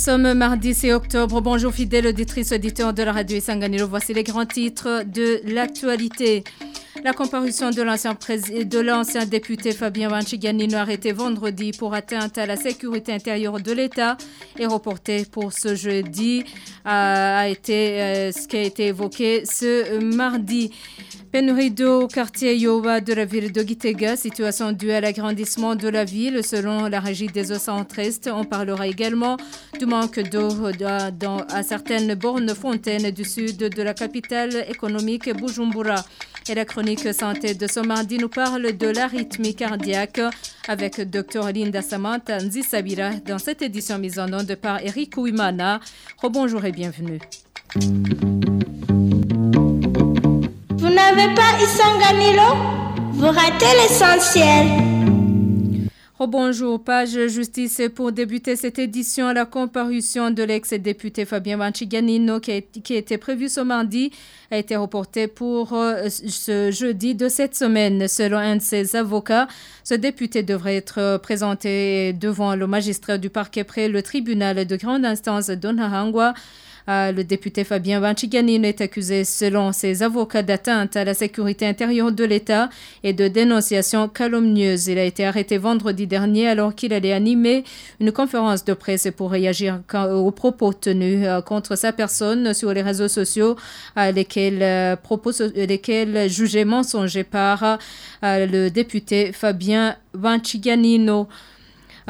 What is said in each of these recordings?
Nous sommes mardi 6 octobre. Bonjour fidèles auditrices, auditeurs de la radio Sanganiro. Voici les grands titres de l'actualité. La comparution de l'ancien député Fabien Vanchiganino arrêté vendredi pour atteinte à la sécurité intérieure de l'État et reporté pour ce jeudi a été euh, ce qui a été évoqué ce mardi. Pénurie d'eau au quartier Yoba de la ville de Gitega, situation due à l'agrandissement de la ville selon la régie des eaux centristes. On parlera également du manque d'eau à certaines bornes fontaines du sud de la capitale économique Bujumbura. Et la chronique santé de ce mardi nous parle de l'arythmie cardiaque avec Dr Linda Samantha Nzisabira dans cette édition mise en onde par Eric Ouimana. Rebonjour et bienvenue. Vous n'avez pas Isanganilo Vous ratez l'essentiel. Bonjour, page justice pour débuter cette édition. La comparution de l'ex-député Fabien Manchiganino qui, était prévue ce mardi a été reportée pour euh, ce jeudi de cette semaine. Selon un de ses avocats, ce député devrait être présenté devant le magistrat du parquet près le tribunal de grande instance d'Onahangwa. Euh, le député Fabien Vanchiganino est accusé, selon ses avocats, d'atteinte à la sécurité intérieure de l'État et de dénonciation calomnieuse. Il a été arrêté vendredi dernier alors qu'il allait animer une conférence de presse pour réagir aux propos tenus euh, contre sa personne sur les réseaux sociaux, lesquels, euh, propos, lesquels jugés mensongers par le député Fabien Vanchiganino.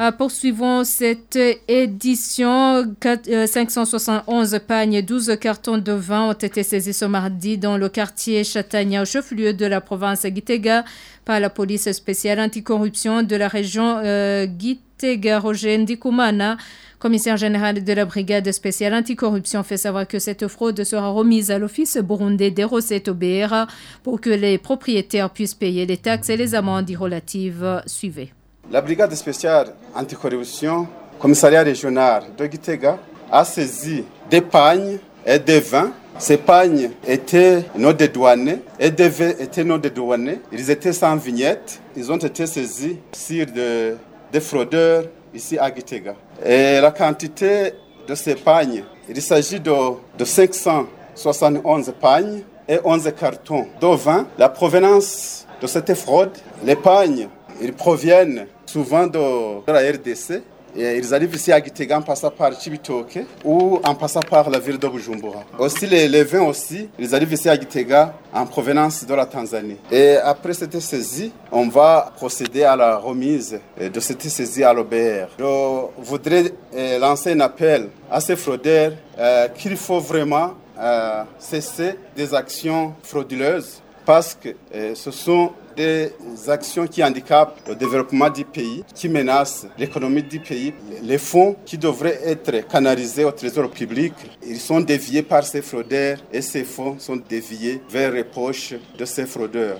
Euh, poursuivons cette édition. 571 euh, pagnes et 12 cartons de vin ont été saisis ce mardi dans le quartier Chatagna, au chef-lieu de la province Gitega, par la police spéciale anticorruption de la région euh, Gitega. Roger Ndikoumana, commissaire général de la brigade spéciale anticorruption, fait savoir que cette fraude sera remise à l'office burundais des recettes OBR pour que les propriétaires puissent payer les taxes et les amendes relatives. Suivez. La brigade spéciale anticorruption, commissariat régional de Gitega, a saisi des pagnes et des vins. Ces pagnes étaient non dédouanés et des vins étaient non dédouanés. Ils étaient sans vignette. Ils ont été saisis sur des fraudeurs ici à Gitega. Et la quantité de ces pagnes, il s'agit de, de 571 pagnes et 11 cartons de vin. La provenance de cette fraude, les pagnes, ils proviennent souvent de, la RDC. Et ils arrivent ici à Gitega en passant par Chibitoke ou en passant par la ville de Bujumbura. Aussi, les, vins aussi, ils arrivent ici à Gitega en provenance de la Tanzanie. Et après cette saisie, on va procéder à la remise de cette saisie à l'OBR. Je voudrais euh, lancer un appel à ces fraudeurs euh, qu'il faut vraiment euh, cesser des actions frauduleuses parce que ce sont des actions qui handicapent le développement du pays, qui menacent l'économie du pays. Les fonds qui devraient être canalisés au trésor public, ils sont déviés par ces fraudeurs et ces fonds sont déviés vers les poches de ces fraudeurs.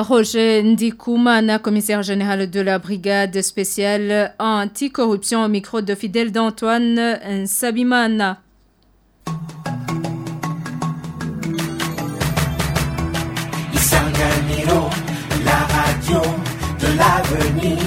Roger Ndikoumana, commissaire général de la brigade spéciale anticorruption au micro de fidèle d'Antoine Sabimana. irony.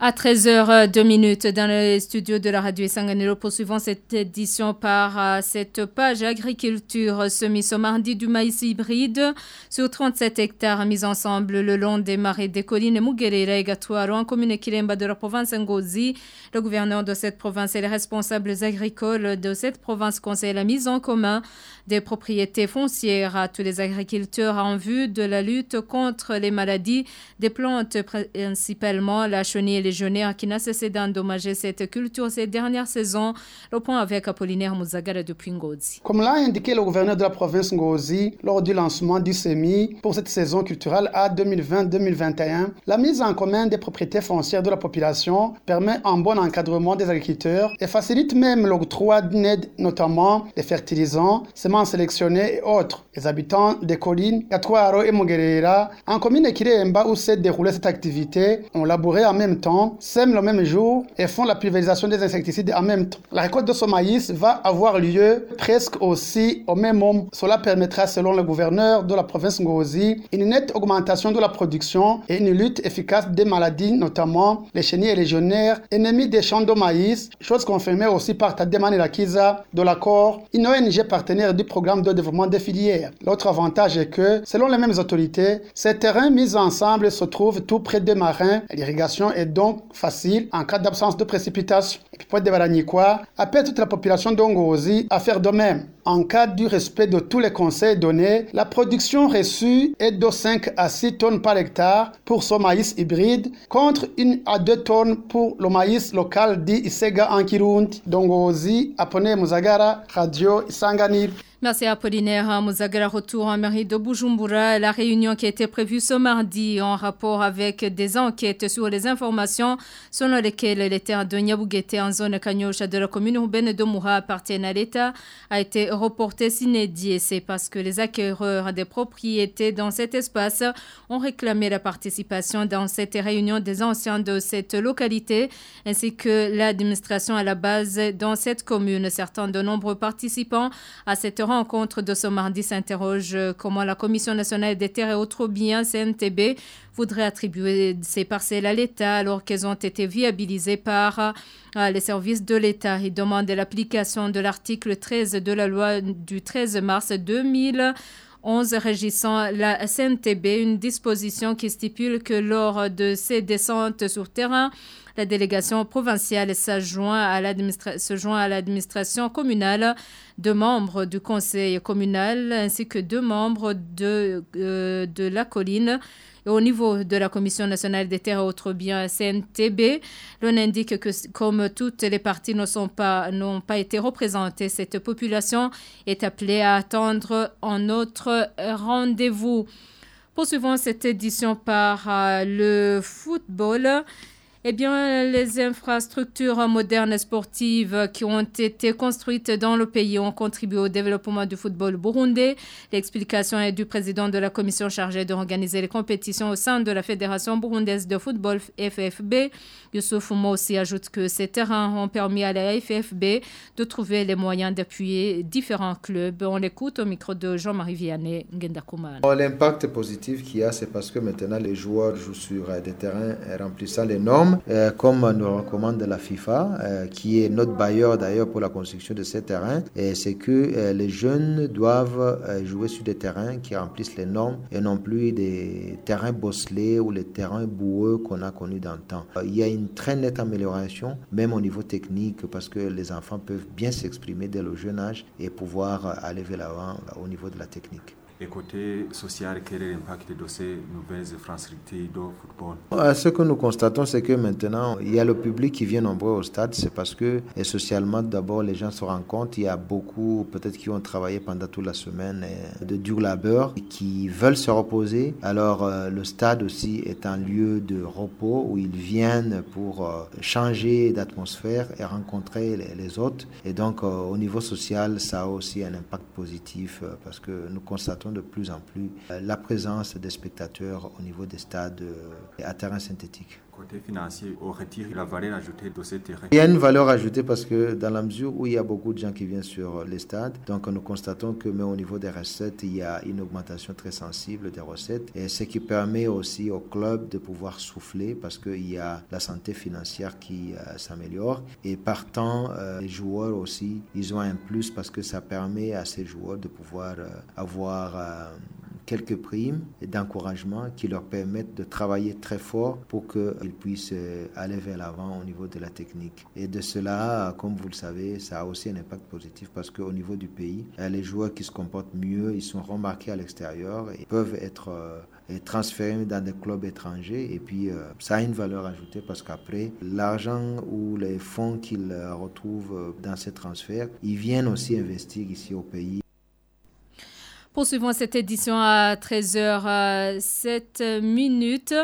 À 13h02 minutes dans le studio de la radio Sanganero, poursuivons cette édition par euh, cette page agriculture semis au mardi du maïs hybride sur 37 hectares mis ensemble le long des marais des collines Muguerera et Gatuaro en commune Kiremba de la province Ngozi. Le gouverneur de cette province et les responsables agricoles de cette province conseillent la mise en commun des propriétés foncières à tous les agriculteurs en vue de la lutte contre les maladies des plantes, principalement la chenille qui n'a cessé d'endommager cette culture ces dernières saisons. Le point avec Apollinaire Mouzagara depuis Ngozi. Comme l'a indiqué le gouverneur de la province Ngozi lors du lancement du SEMI pour cette saison culturelle à 2020-2021, la mise en commun des propriétés foncières de la population permet un bon encadrement des agriculteurs et facilite même l'octroi d'une aide, notamment les fertilisants, sélectionnés et autres. Les habitants des collines Katwaro et Moguerera, en commune Kiremba où s'est déroulée cette activité, ont labouré en même temps production sèment le même jour et font la pulvérisation des insecticides en même temps. La récolte de ce maïs va avoir lieu presque aussi au même moment. Cela permettra, selon le gouverneur de la province Ngozi, une nette augmentation de la production et une lutte efficace des maladies, notamment les chenilles légionnaires, ennemis des champs de maïs, chose confirmée aussi par Tademani Lakiza de l'accord, une ONG partenaire du programme de développement des filières. L'autre avantage est que, selon les mêmes autorités, ces terrains mis ensemble se trouvent tout près des marins. L'irrigation est donc facile en cas d'absence de précipitation. Et puis, de quoi appelle toute la population d'Ongozi à faire de même. En cas du respect de tous les conseils donnés, la production reçue est de 5 à 6 tonnes par hectare pour ce maïs hybride, contre 1 à 2 tonnes pour le maïs local dit Isega en Kirundi. Dongozi, Apone Muzagara, Radio Isanganir. Merci Apollinaire Mouzagara. Retour en mairie de Bujumbura. La réunion qui a été prévue ce mardi en rapport avec des enquêtes sur les informations selon lesquelles les terres de Nyabouguete en zone Kanyosha de la commune urbaine de Moura appartiennent à l'État a été reportée s'inédit. C'est parce que les acquéreurs des propriétés dans cet espace ont réclamé la participation dans cette réunion des anciens de cette localité ainsi que l'administration à la base dans cette commune. Certains de nombreux participants à cette rencontre de ce mardi s'interroge comment la Commission nationale des terres et autres biens, CNTB, voudrait attribuer ces parcelles à l'État alors qu'elles ont été viabilisées par euh, les services de l'État. Il demande l'application de l'article 13 de la loi du 13 mars 2011 régissant la CNTB, une disposition qui stipule que lors de ces descentes sur terrain, la délégation provinciale se joint à l'administration communale, deux membres du conseil communal ainsi que deux membres de, euh, la colline. au niveau de la Commission nationale des terres et autres biens CNTB, l'on indique que comme toutes les parties n'ont pas, pas été représentées, cette population est appelée à attendre un autre rendez-vous. Poursuivons cette édition par euh, le football. Eh bien, les infrastructures modernes sportives qui ont été construites dans le pays ont contribué au développement du football burundais. L'explication est du président de la commission chargée d'organiser les compétitions au sein de la Fédération burundaise de football FFB. Youssouf aussi ajoute que ces terrains ont permis à la FFB de trouver les moyens d'appuyer différents clubs. On l'écoute au micro de Jean-Marie Vianney Ngendakouman. L'impact positif qu'il y a, c'est parce que maintenant les joueurs jouent sur des terrains remplissant les normes euh, comme nous recommande la FIFA, euh, qui est notre bailleur d'ailleurs pour la construction de ces terrains, c'est que euh, les jeunes doivent jouer sur des terrains qui remplissent les normes et non plus des terrains bosselés ou les terrains boueux qu'on a connus dans le temps. Il y a une très nette amélioration, même au niveau technique, parce que les enfants peuvent bien s'exprimer dès le jeune âge et pouvoir aller vers l'avant au niveau de la technique. Et côté social, quel est l'impact de ces nouvelles infrastructures de football euh, Ce que nous constatons, c'est que maintenant, il y a le public qui vient nombreux au stade. C'est parce que et socialement, d'abord, les gens se rendent compte. Il y a beaucoup, peut-être, qui ont travaillé pendant toute la semaine de dur labeur, qui veulent se reposer. Alors, euh, le stade aussi est un lieu de repos où ils viennent pour euh, changer d'atmosphère et rencontrer les, autres. Et donc, au niveau social, ça a aussi un impact positif parce que nous constatons de plus en plus euh, la présence des spectateurs au niveau des stades euh, à terrain synthétique. Côté financier, on retire la valeur ajoutée de ces terrains. Il y a une valeur ajoutée parce que dans la mesure où il y a beaucoup de gens qui viennent sur les stades, donc nous constatons que mais au niveau des recettes, il y a une augmentation très sensible des recettes. Et ce qui permet aussi au club de pouvoir souffler parce qu'il y a la santé financière qui euh, s'améliore. Et partant les joueurs aussi, ils ont un plus parce que ça permet à ces joueurs de pouvoir avoir euh, quelques primes d'encouragement qui leur permettent de travailler très fort pour qu'ils puissent euh, aller vers l'avant au niveau de la technique. Et de cela, comme vous le savez, ça a aussi un impact positif parce qu'au niveau du pays, euh, les joueurs qui se comportent mieux, ils sont remarqués à l'extérieur et peuvent être transférés dans des clubs étrangers et puis ça a une valeur ajoutée parce qu'après l'argent ou les fonds qu'ils retrouvent dans ces transferts, ils viennent aussi investir ici au pays. Poursuivons cette édition à 13h07 minutes.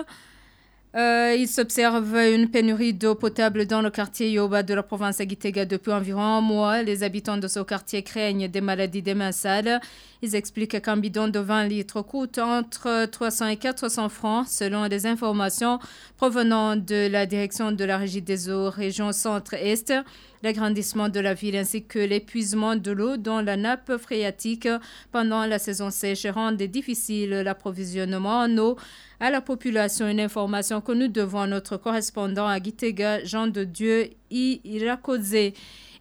Euh, il s'observe une pénurie d'eau potable dans le quartier Yoba de la province Agitega depuis environ un mois. Les habitants de ce quartier craignent des maladies démensales. Ils expliquent qu'un bidon de 20 litres coûte entre 300 et 400 francs selon des informations provenant de la direction de la Régie des eaux région centre-est. L'agrandissement de la ville ainsi que l'épuisement de l'eau dans la nappe phréatique pendant la saison sèche rendent difficile l'approvisionnement en eau à la population. Une information que nous devons à notre correspondant à Gitega, Jean de Dieu Irakoze.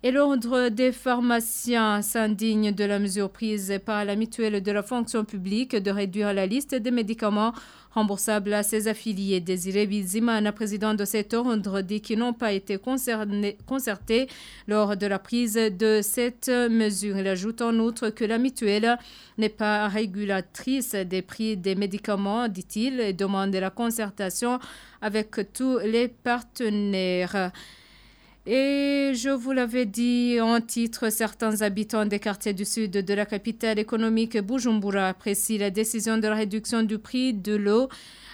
Et l'ordre des pharmaciens s'indigne de la mesure prise par la mutuelle de la fonction publique de réduire la liste des médicaments remboursables à ses affiliés. Désiré Bizimana, président de cet ordre, dit qu'ils n'ont pas été concertés lors de la prise de cette mesure. Il ajoute en outre que la mutuelle n'est pas régulatrice des prix des médicaments, dit-il, et demande la concertation avec tous les partenaires. Et je vous l'avais dit en titre, certains habitants des quartiers du sud de la capitale économique Bujumbura apprécient la décision de la réduction du prix de l'eau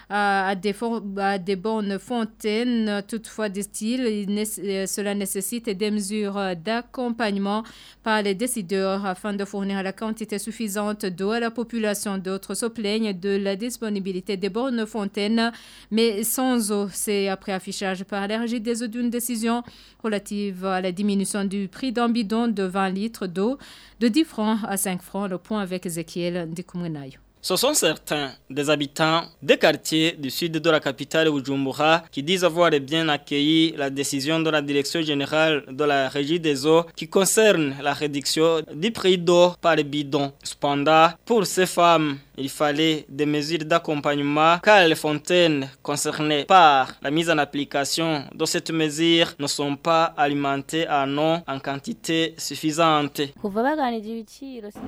à des, à des bonnes fontaines. Toutefois, disent-ils, euh, cela nécessite des mesures d'accompagnement par les décideurs afin de fournir la quantité suffisante d'eau à la population. D'autres se plaignent de la disponibilité des bonnes fontaines, mais sans eau. C'est après affichage par l'énergie des eaux d'une décision relative à la diminution du prix d'un bidon de 20 litres d'eau de 10 francs à 5 francs. Le point avec Ezekiel Ndikumenayo. Ce sont certains des habitants des quartiers du sud de la capitale Bujumbura qui disent avoir bien accueilli la décision de la direction générale de la régie des eaux qui concerne la réduction du prix d'eau par bidon. Cependant, pour ces femmes, il fallait des mesures d'accompagnement car les fontaines concernées par la mise en application de cette mesure ne sont pas alimentées en eau en quantité suffisante.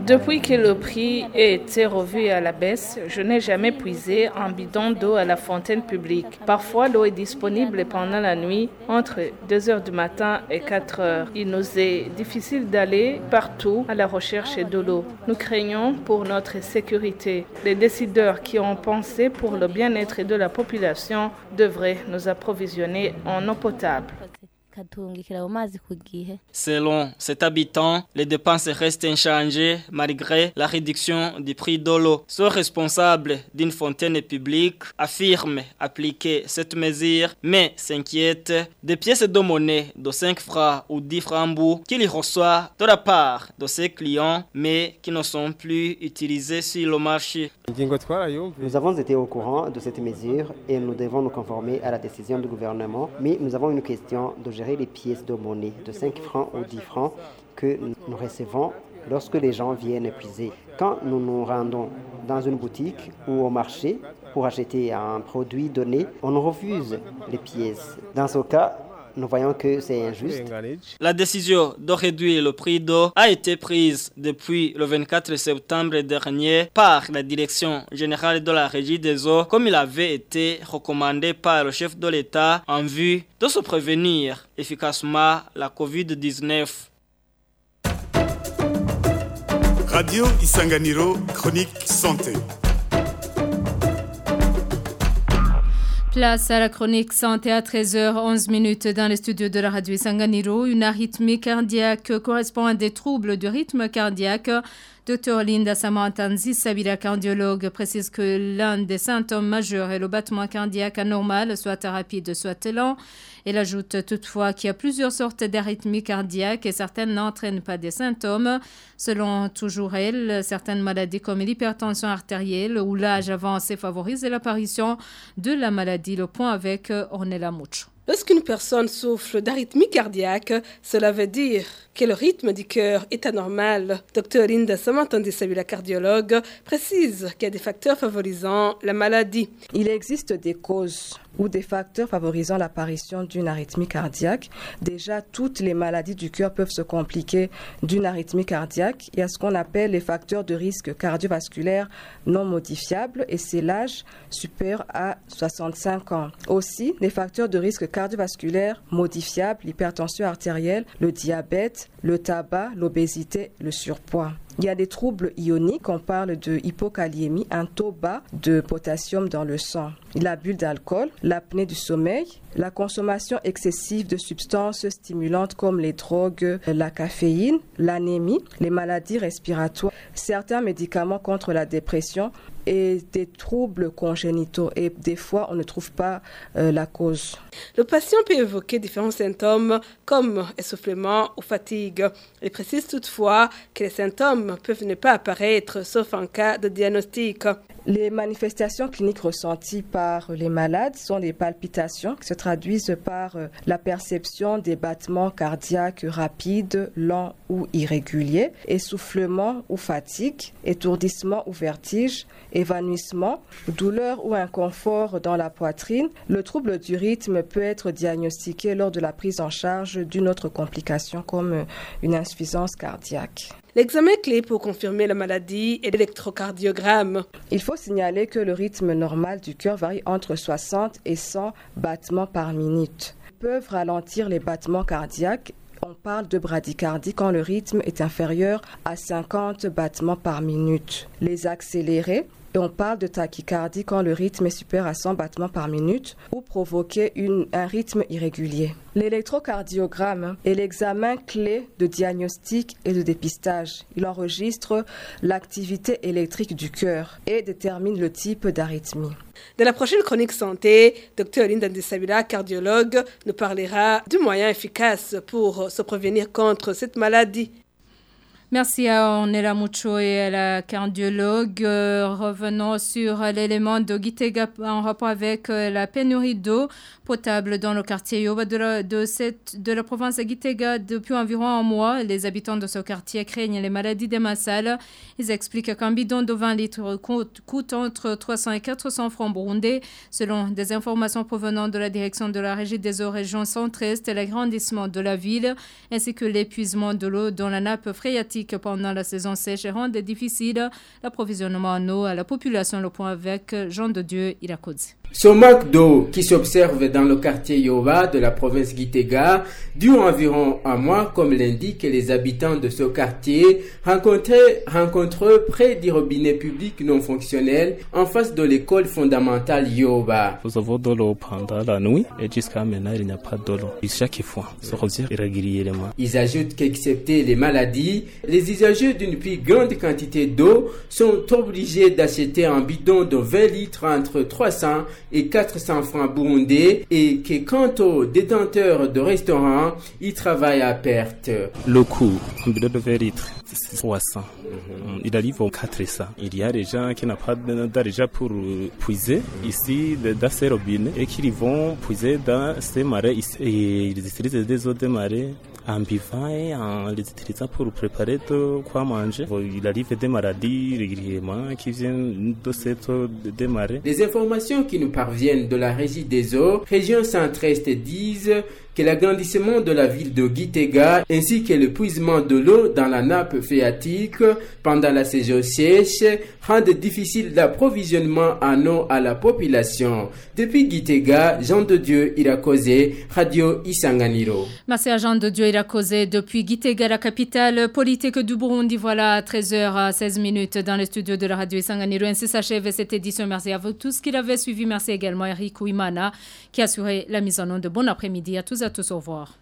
Depuis que le prix a été revu à la baisse, je n'ai jamais puisé un bidon d'eau à la fontaine publique. Parfois, l'eau est disponible pendant la nuit entre 2 heures du matin et 4 heures. Il nous est difficile d'aller partout à la recherche de l'eau. Nous craignons pour notre sécurité. Les décideurs qui ont pensé pour le bien-être de la population devraient nous approvisionner en eau potable. Selon cet habitant, les dépenses restent inchangées malgré la réduction du prix de l'eau. Ce responsable d'une fontaine publique affirme appliquer cette mesure, mais s'inquiète des pièces de monnaie de 5 francs ou 10 francs qu'il reçoit de la part de ses clients, mais qui ne sont plus utilisés sur le marché. Nous avons été au courant de cette mesure et nous devons nous conformer à la décision du gouvernement, mais nous avons une question de les pièces de monnaie de 5 francs ou 10 francs que nous recevons lorsque les gens viennent épuiser. Quand nous nous rendons dans une boutique ou au marché pour acheter un produit donné, on refuse les pièces. Dans ce cas, nous voyons que c'est injuste. La décision de réduire le prix d'eau a été prise depuis le 24 septembre dernier par la Direction générale de la Régie des eaux, comme il avait été recommandé par le chef de l'État en vue de se prévenir efficacement la COVID-19. Radio Isanganiro, chronique santé. Place à la chronique santé à 13h11 minutes dans les studios de la radio Sanganiro. Une arythmie cardiaque correspond à des troubles du rythme cardiaque. Dr Linda Samantanzi Sabila, cardiologue, précise que l'un des symptômes majeurs est le battement cardiaque anormal, soit rapide, soit lent. Elle ajoute toutefois qu'il y a plusieurs sortes d'arythmies cardiaques et certaines n'entraînent pas des symptômes. Selon toujours elle, certaines maladies comme l'hypertension artérielle ou l'âge avancé favorisent l'apparition de la maladie. Le point avec Ornella Mucho. Lorsqu'une personne souffre d'arythmie cardiaque, cela veut dire que le rythme du cœur est anormal. Dr Linda la cardiologue, précise qu'il y a des facteurs favorisant la maladie. Il existe des causes ou des facteurs favorisant l'apparition d'une arythmie cardiaque. Déjà, toutes les maladies du cœur peuvent se compliquer d'une arythmie cardiaque. Il y a ce qu'on appelle les facteurs de risque cardiovasculaire non modifiables et c'est l'âge supérieur à 65 ans. Aussi, les facteurs de risque cardiovasculaire modifiables, l'hypertension artérielle, le diabète, le tabac, l'obésité, le surpoids. Il y a des troubles ioniques, on parle de hypokaliémie, un taux bas de potassium dans le sang, la bulle d'alcool, l'apnée du sommeil, la consommation excessive de substances stimulantes comme les drogues, la caféine, l'anémie, les maladies respiratoires, certains médicaments contre la dépression et des troubles congénitaux. Et des fois, on ne trouve pas euh, la cause. Le patient peut évoquer différents symptômes comme essoufflement ou fatigue. Il précise toutefois que les symptômes peuvent ne pas apparaître sauf en cas de diagnostic. Les manifestations cliniques ressenties par les malades sont des palpitations qui se traduisent par euh, la perception des battements cardiaques rapides, lents ou irréguliers, essoufflement ou fatigue, étourdissement ou vertige, évanouissement, douleur ou inconfort dans la poitrine. Le trouble du rythme peut être diagnostiqué lors de la prise en charge d'une autre complication comme euh, une insuffisance cardiaque. L'examen clé pour confirmer la maladie est l'électrocardiogramme. Il faut signaler que le rythme normal du cœur varie entre 60 et 100 battements par minute. Ils peuvent ralentir les battements cardiaques on parle de bradycardie quand le rythme est inférieur à 50 battements par minute. Les accélérés on parle de tachycardie quand le rythme est supérieur à 100 battements par minute ou provoquer une, un rythme irrégulier. L'électrocardiogramme est l'examen clé de diagnostic et de dépistage. Il enregistre l'activité électrique du cœur et détermine le type d'arythmie. Dans la prochaine chronique santé, Dr Linda Ndesabila, cardiologue, nous parlera du moyen efficace pour se prévenir contre cette maladie. Merci à Onela Mucho et à la cardiologue. Euh, revenons sur l'élément de Gitega en rapport avec euh, la pénurie d'eau potable dans le quartier Yoba de la, de, de la province de Gitega depuis environ un mois. Les habitants de ce quartier craignent les maladies des massales. Ils expliquent qu'un bidon de 20 litres coûte, entre 300 et 400 francs burundais. Selon des informations provenant de la direction de la régie des eaux régions centre-est, l'agrandissement de la ville ainsi que l'épuisement de l'eau dans la nappe phréatique pendant la saison sèche et rendent difficile l'approvisionnement en eau à la population. Le point avec Jean de Dieu Irakoudzi. Ce manque d'eau qui s'observe dans le quartier Yoba de la province Gitega dure environ un mois, comme l'indiquent les habitants de ce quartier, rencontrés, rencontreux près des robinets publics non fonctionnels en face de l'école fondamentale Yoba. Nous avons de l'eau pendant la nuit et jusqu'à maintenant il n'y a pas de l'eau. Chaque fois, se revient régulièrement. Ils ajoutent qu'excepté les maladies, les usagers d'une plus grande quantité d'eau sont obligés d'acheter un bidon de 20 litres entre 300 et 400 francs burundais et que quant aux détenteurs de restaurants, ils travaillent à perte. Le coût, un bidon de 20 litres, c'est 300. Il arrive aux 400. Il y a des gens qui n'ont pas d'argent pour puiser ici dans ces robinets et qui vont puiser dans ces marais et ils utilisent des eaux de marais en les utilisant pour préparer de quoi manger. Il arrive des maladies régulièrement qui viennent de cette marais. Les informations qui nous parviennent de la régie des eaux, région centre-est disent que l'agrandissement de la ville de Gitega ainsi que l'épuisement de l'eau dans la nappe phréatique pendant la saison sèche rendent difficile l'approvisionnement en eau à la population. Depuis Gitega, Jean de Dieu Irakoze, Radio Isanganiro. Merci à Jean de Dieu Irakoze depuis Gitega, la capitale politique du Burundi. Voilà, 13h16 minutes dans le studio de la Radio Isanganiro. Ainsi s'achève cette édition. Merci à vous tous qui l'avez suivi. Merci également à Eric Ouimana qui a la mise en onde. Bon après-midi à tous à tous. Au revoir.